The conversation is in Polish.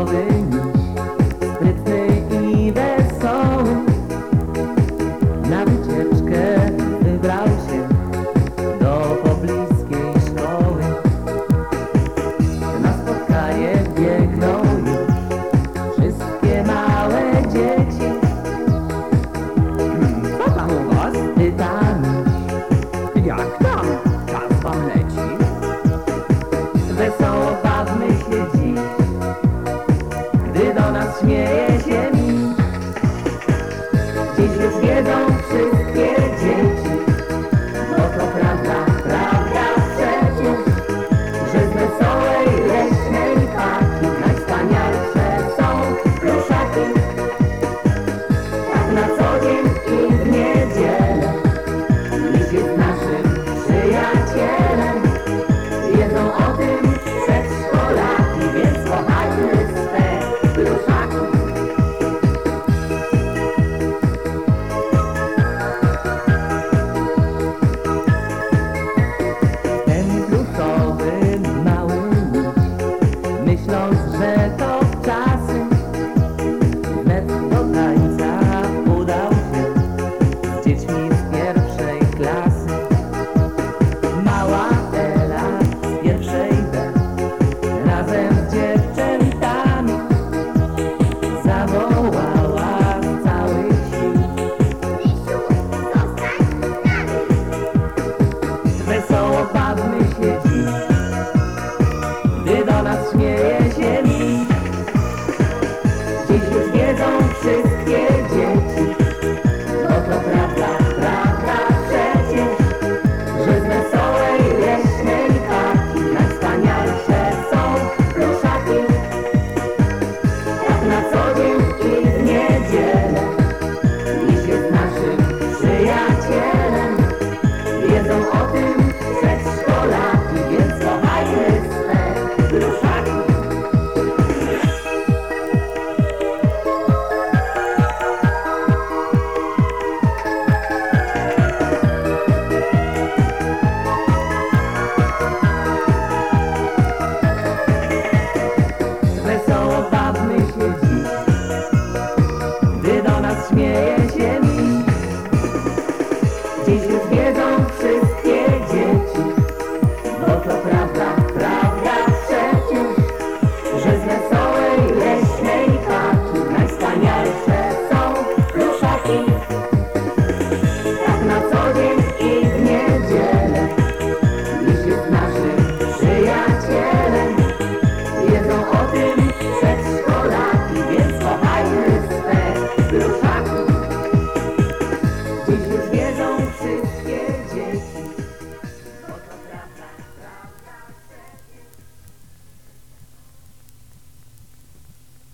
nowy niż Sprytny i wesoły. Na wycieczkę wybrał się Do pobliskiej szkoły. Na spotkanie biegną już. Wszystkie małe dzieci. Co tam u was? Pytam Jak tam? Czas wam leci. Wesoło que é